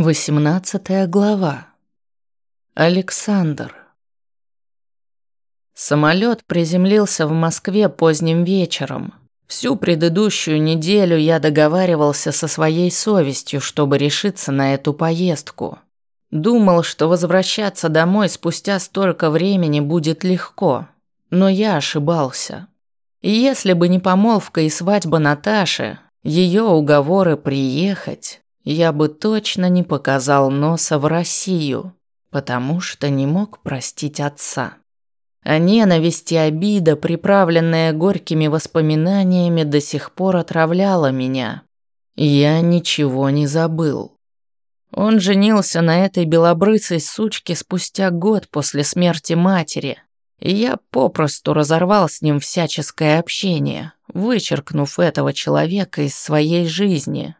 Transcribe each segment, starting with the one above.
Восемнадцатая глава. Александр. Самолет приземлился в Москве поздним вечером. Всю предыдущую неделю я договаривался со своей совестью, чтобы решиться на эту поездку. Думал, что возвращаться домой спустя столько времени будет легко, но я ошибался. И если бы не помолвка и свадьба Наташи, ее уговоры приехать, я бы точно не показал носа в Россию, потому что не мог простить отца. А ненависть и обида, приправленная горькими воспоминаниями, до сих пор отравляла меня. Я ничего не забыл. Он женился на этой белобрысой сучке спустя год после смерти матери, и я попросту разорвал с ним всяческое общение, вычеркнув этого человека из своей жизни.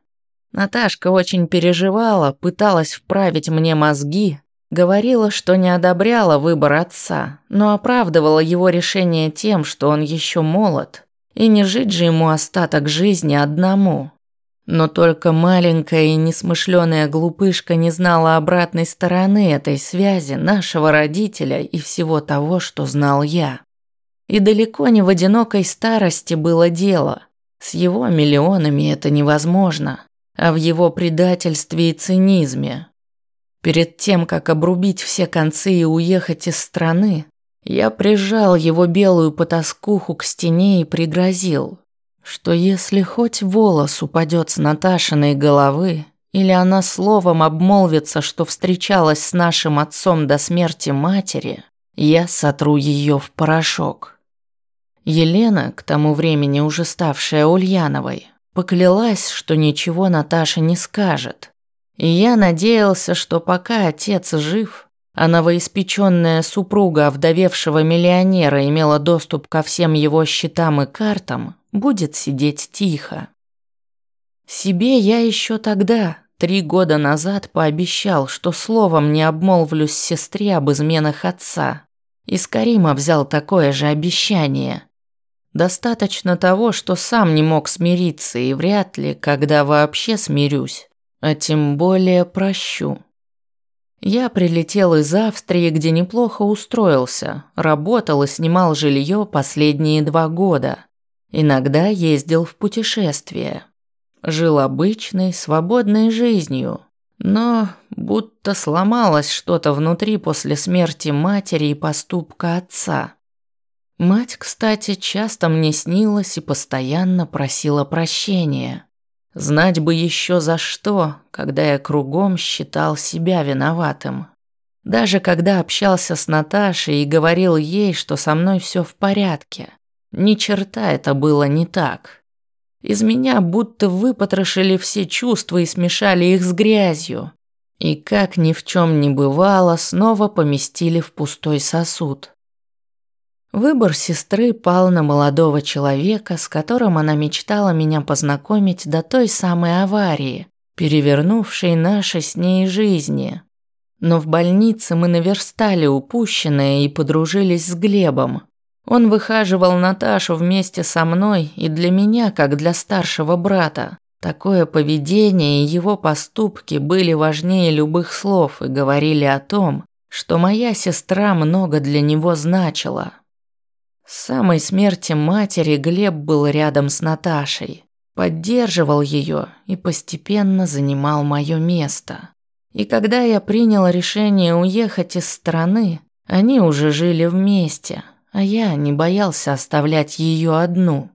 Наташка очень переживала, пыталась вправить мне мозги, говорила, что не одобряла выбор отца, но оправдывала его решение тем, что он еще молод, и не жить же ему остаток жизни одному. Но только маленькая и несмышленая глупышка не знала обратной стороны этой связи нашего родителя и всего того, что знал я. И далеко не в одинокой старости было дело. С его миллионами это невозможно а в его предательстве и цинизме. Перед тем, как обрубить все концы и уехать из страны, я прижал его белую потаскуху к стене и пригрозил, что если хоть волос упадет с Наташиной головы, или она словом обмолвится, что встречалась с нашим отцом до смерти матери, я сотру ее в порошок. Елена, к тому времени уже ставшая Ульяновой, Поклялась, что ничего Наташа не скажет. И я надеялся, что пока отец жив, а новоиспеченная супруга овдовевшего миллионера имела доступ ко всем его счетам и картам, будет сидеть тихо. Себе я еще тогда, три года назад, пообещал, что словом не обмолвлюсь сестре об изменах отца. И с Карима взял такое же обещание – Достаточно того, что сам не мог смириться и вряд ли, когда вообще смирюсь, а тем более прощу. Я прилетел из Австрии, где неплохо устроился, работал и снимал жилье последние два года. Иногда ездил в путешествия. Жил обычной, свободной жизнью, но будто сломалось что-то внутри после смерти матери и поступка отца. Мать, кстати, часто мне снилась и постоянно просила прощения. Знать бы еще за что, когда я кругом считал себя виноватым. Даже когда общался с Наташей и говорил ей, что со мной все в порядке. Ни черта это было не так. Из меня будто выпотрошили все чувства и смешали их с грязью. И как ни в чем не бывало, снова поместили в пустой сосуд. Выбор сестры пал на молодого человека, с которым она мечтала меня познакомить до той самой аварии, перевернувшей наши с ней жизни. Но в больнице мы наверстали упущенное и подружились с Глебом. Он выхаживал Наташу вместе со мной и для меня, как для старшего брата. Такое поведение и его поступки были важнее любых слов и говорили о том, что моя сестра много для него значила. С самой смерти матери Глеб был рядом с Наташей, поддерживал ее и постепенно занимал мое место. И когда я принял решение уехать из страны, они уже жили вместе, а я не боялся оставлять ее одну.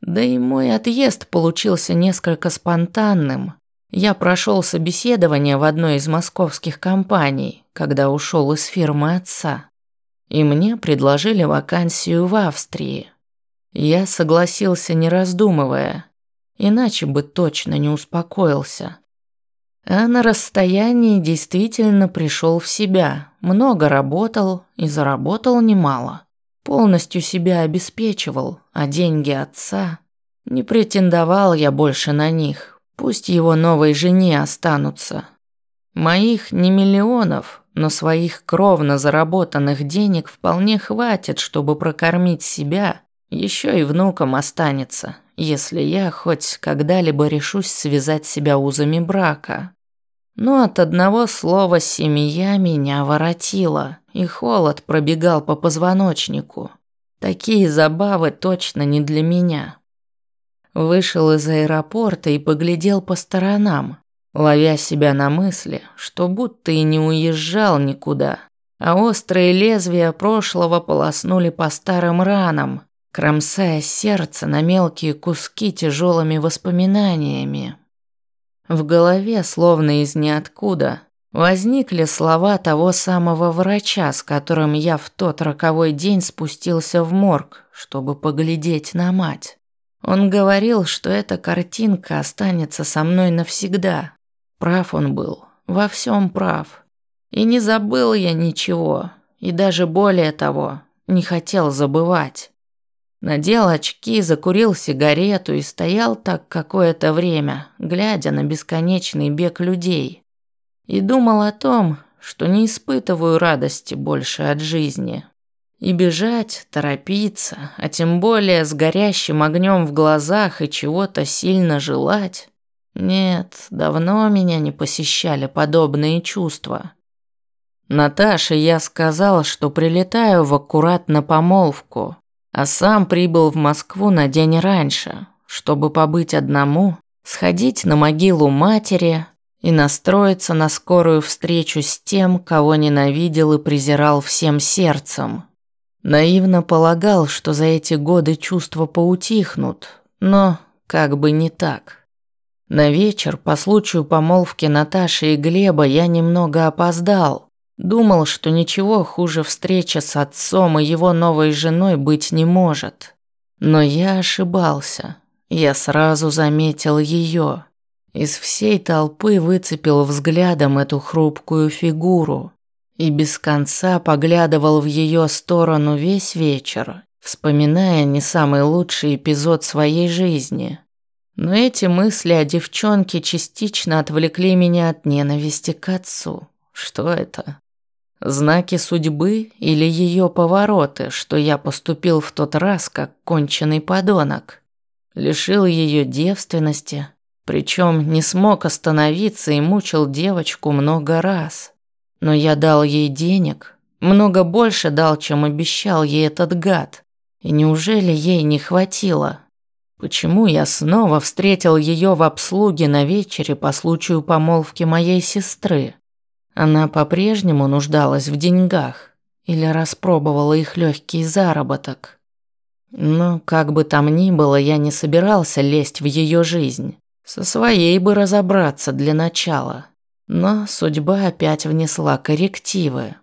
Да и мой отъезд получился несколько спонтанным. Я прошел собеседование в одной из московских компаний, когда ушел из фирмы отца и мне предложили вакансию в Австрии. Я согласился, не раздумывая, иначе бы точно не успокоился. А на расстоянии действительно пришел в себя, много работал и заработал немало. Полностью себя обеспечивал, а деньги отца... Не претендовал я больше на них, пусть его новой жене останутся. Моих не миллионов, но своих кровно заработанных денег вполне хватит, чтобы прокормить себя, еще и внукам останется, если я хоть когда-либо решусь связать себя узами брака. Но от одного слова «семья» меня воротило, и холод пробегал по позвоночнику. Такие забавы точно не для меня. Вышел из аэропорта и поглядел по сторонам, ловя себя на мысли, что будто и не уезжал никуда, а острые лезвия прошлого полоснули по старым ранам, кромсая сердце на мелкие куски тяжелыми воспоминаниями. В голове, словно из ниоткуда, возникли слова того самого врача, с которым я в тот роковой день спустился в морг, чтобы поглядеть на мать. Он говорил, что эта картинка останется со мной навсегда. Прав он был, во всем прав. И не забыл я ничего, и даже более того, не хотел забывать. Надел очки, закурил сигарету и стоял так какое-то время, глядя на бесконечный бег людей. И думал о том, что не испытываю радости больше от жизни. И бежать, торопиться, а тем более с горящим огнем в глазах и чего-то сильно желать. Нет, давно меня не посещали подобные чувства. Наташе я сказал, что прилетаю в аккурат на помолвку, а сам прибыл в Москву на день раньше, чтобы побыть одному, сходить на могилу матери и настроиться на скорую встречу с тем, кого ненавидел и презирал всем сердцем. Наивно полагал, что за эти годы чувства поутихнут, но как бы не так. На вечер по случаю помолвки Наташи и Глеба я немного опоздал. Думал, что ничего хуже встречи с отцом и его новой женой быть не может. Но я ошибался. Я сразу заметил ее. Из всей толпы выцепил взглядом эту хрупкую фигуру и без конца поглядывал в ее сторону весь вечер, вспоминая не самый лучший эпизод своей жизни. Но эти мысли о девчонке частично отвлекли меня от ненависти к отцу. Что это? Знаки судьбы или ее повороты, что я поступил в тот раз как конченый подонок? Лишил ее девственности, причем не смог остановиться и мучил девочку много раз. Но я дал ей денег, много больше дал, чем обещал ей этот гад. И неужели ей не хватило? Почему я снова встретил ее в обслуге на вечере по случаю помолвки моей сестры? Она по-прежнему нуждалась в деньгах или распробовала их легкий заработок. Но как бы там ни было, я не собирался лезть в ее жизнь. Со своей бы разобраться для начала. Но судьба опять внесла коррективы.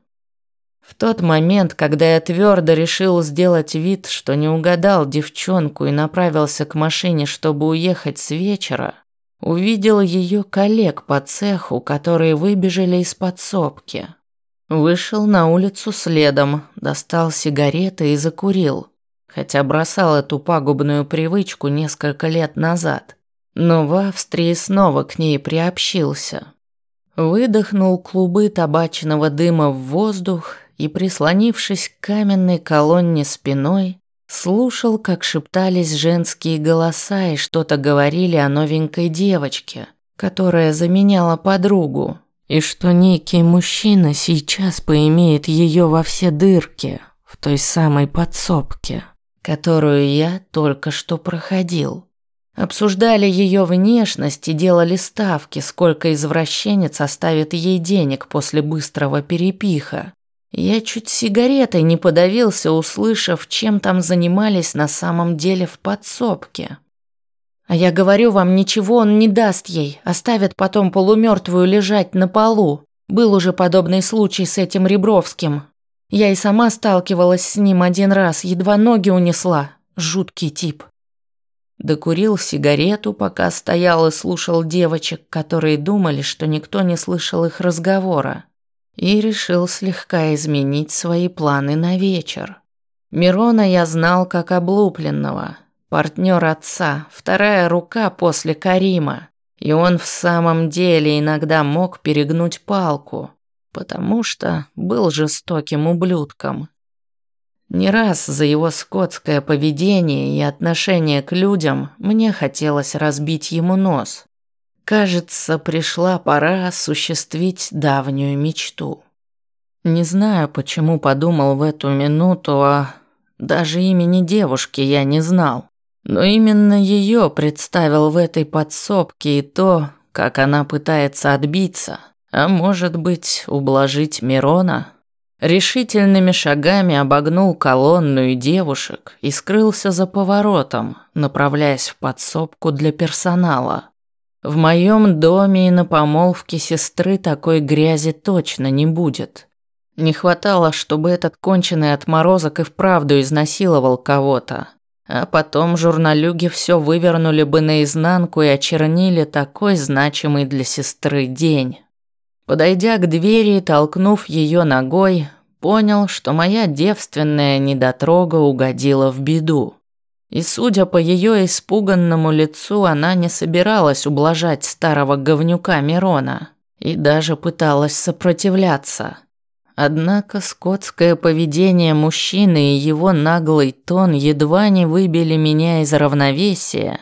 В тот момент, когда я твердо решил сделать вид, что не угадал девчонку и направился к машине, чтобы уехать с вечера, увидел ее коллег по цеху, которые выбежали из подсобки. Вышел на улицу следом, достал сигареты и закурил, хотя бросал эту пагубную привычку несколько лет назад. Но в Австрии снова к ней приобщился. Выдохнул клубы табачного дыма в воздух и, прислонившись к каменной колонне спиной, слушал, как шептались женские голоса и что-то говорили о новенькой девочке, которая заменяла подругу, и что некий мужчина сейчас поимеет ее во все дырки в той самой подсобке, которую я только что проходил. Обсуждали ее внешность и делали ставки, сколько извращенец оставит ей денег после быстрого перепиха. Я чуть сигаретой не подавился, услышав, чем там занимались на самом деле в подсобке. А я говорю вам, ничего он не даст ей, оставит потом полумертвую лежать на полу. Был уже подобный случай с этим Ребровским. Я и сама сталкивалась с ним один раз, едва ноги унесла. Жуткий тип. Докурил сигарету, пока стоял и слушал девочек, которые думали, что никто не слышал их разговора, и решил слегка изменить свои планы на вечер. Мирона я знал как облупленного, партнер отца, вторая рука после Карима, и он в самом деле иногда мог перегнуть палку, потому что был жестоким ублюдком. Не раз за его скотское поведение и отношение к людям мне хотелось разбить ему нос. Кажется, пришла пора осуществить давнюю мечту. Не знаю, почему подумал в эту минуту, а даже имени девушки я не знал. Но именно ее представил в этой подсобке и то, как она пытается отбиться, а может быть, ублажить Мирона. Решительными шагами обогнул колонну и девушек и скрылся за поворотом, направляясь в подсобку для персонала. В моем доме и на помолвке сестры такой грязи точно не будет. Не хватало, чтобы этот конченый отморозок и вправду изнасиловал кого-то. А потом журналюги все вывернули бы наизнанку и очернили такой значимый для сестры день. Подойдя к двери и толкнув ее ногой, понял, что моя девственная недотрога угодила в беду. И судя по ее испуганному лицу, она не собиралась ублажать старого говнюка Мирона и даже пыталась сопротивляться. Однако скотское поведение мужчины и его наглый тон едва не выбили меня из равновесия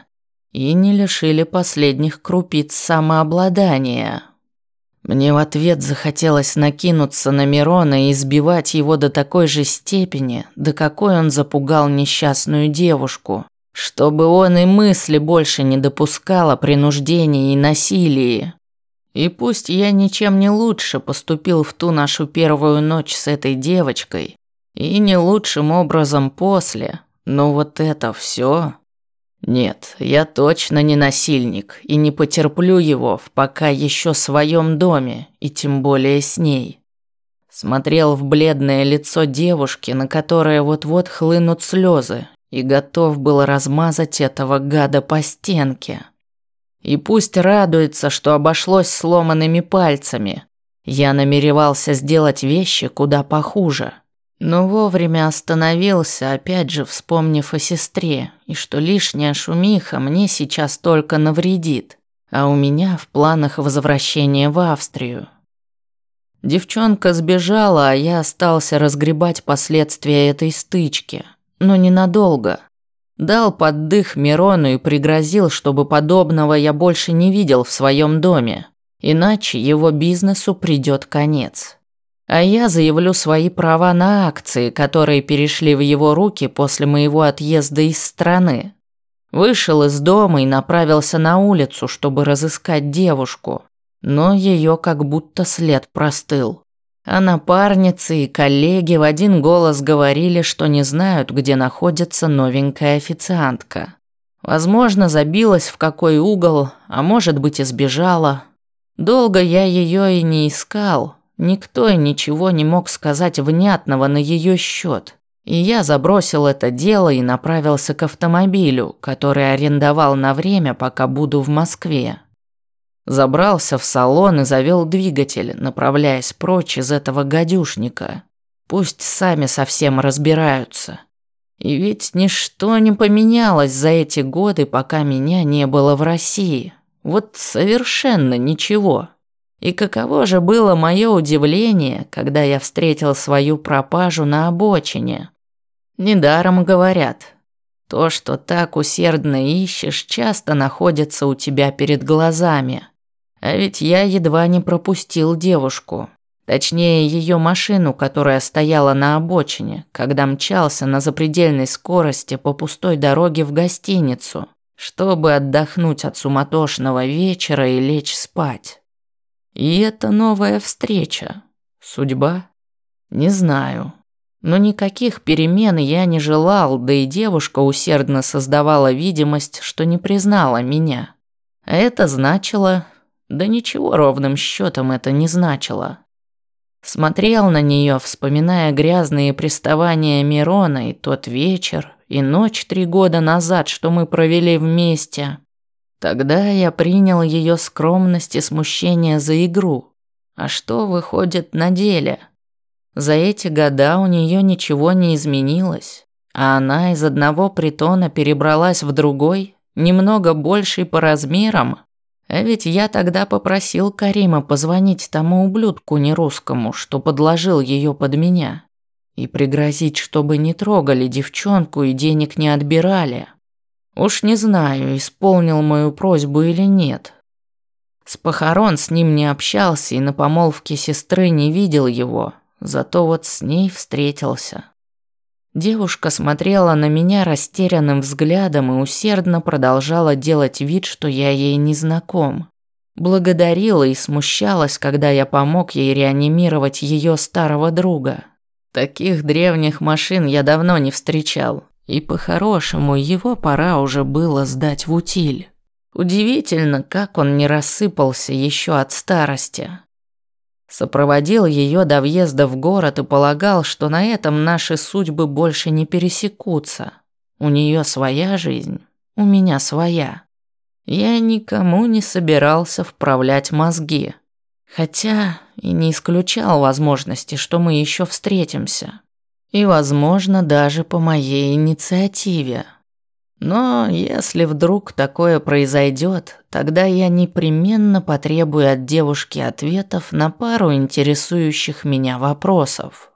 и не лишили последних крупиц самообладания. Мне в ответ захотелось накинуться на Мирона и избивать его до такой же степени, до какой он запугал несчастную девушку, чтобы он и мысли больше не допускал о принуждении и насилии. И пусть я ничем не лучше поступил в ту нашу первую ночь с этой девочкой, и не лучшим образом после, но вот это все нет, я точно не насильник и не потерплю его в пока еще своем доме, и тем более с ней. Смотрел в бледное лицо девушки, на которое вот-вот хлынут слезы, и готов был размазать этого гада по стенке. И пусть радуется, что обошлось сломанными пальцами. Я намеревался сделать вещи куда похуже. Но вовремя остановился, опять же вспомнив о сестре, и что лишняя шумиха мне сейчас только навредит, а у меня в планах возвращение в Австрию. Девчонка сбежала, а я остался разгребать последствия этой стычки, но ненадолго. Дал поддых Мирону и пригрозил, чтобы подобного я больше не видел в своем доме, иначе его бизнесу придет конец. А я заявлю свои права на акции, которые перешли в его руки после моего отъезда из страны. Вышел из дома и направился на улицу, чтобы разыскать девушку. Но ее как будто след простыл. А напарницы и коллеги в один голос говорили, что не знают, где находится новенькая официантка. Возможно, забилась в какой угол, а может быть, избежала. Долго я ее и не искал, Никто и ничего не мог сказать внятного на ее счет. И я забросил это дело и направился к автомобилю, который арендовал на время, пока буду в Москве. Забрался в салон и завел двигатель, направляясь прочь из этого гадюшника. Пусть сами совсем разбираются. И ведь ничто не поменялось за эти годы, пока меня не было в России. Вот совершенно ничего. И каково же было мое удивление, когда я встретил свою пропажу на обочине. Недаром говорят, то, что так усердно ищешь, часто находится у тебя перед глазами. А ведь я едва не пропустил девушку. Точнее, ее машину, которая стояла на обочине, когда мчался на запредельной скорости по пустой дороге в гостиницу, чтобы отдохнуть от суматошного вечера и лечь спать. И это новая встреча. Судьба? Не знаю. Но никаких перемен я не желал, да и девушка усердно создавала видимость, что не признала меня. Это значило... Да ничего ровным счетом это не значило. Смотрел на нее, вспоминая грязные приставания Мирона и тот вечер, и ночь три года назад, что мы провели вместе. Тогда я принял ее скромность и смущение за игру. А что выходит на деле? За эти года у нее ничего не изменилось, а она из одного притона перебралась в другой, немного больший по размерам. А ведь я тогда попросил Карима позвонить тому ублюдку нерусскому, что подложил ее под меня, и пригрозить, чтобы не трогали девчонку и денег не отбирали. Уж не знаю, исполнил мою просьбу или нет. С похорон с ним не общался и на помолвке сестры не видел его, зато вот с ней встретился. Девушка смотрела на меня растерянным взглядом и усердно продолжала делать вид, что я ей не знаком. Благодарила и смущалась, когда я помог ей реанимировать ее старого друга. Таких древних машин я давно не встречал, и по-хорошему его пора уже было сдать в утиль. Удивительно, как он не рассыпался еще от старости. Сопроводил ее до въезда в город и полагал, что на этом наши судьбы больше не пересекутся. У нее своя жизнь, у меня своя. Я никому не собирался вправлять мозги. Хотя и не исключал возможности, что мы еще встретимся. И, возможно, даже по моей инициативе. Но если вдруг такое произойдет, тогда я непременно потребую от девушки ответов на пару интересующих меня вопросов.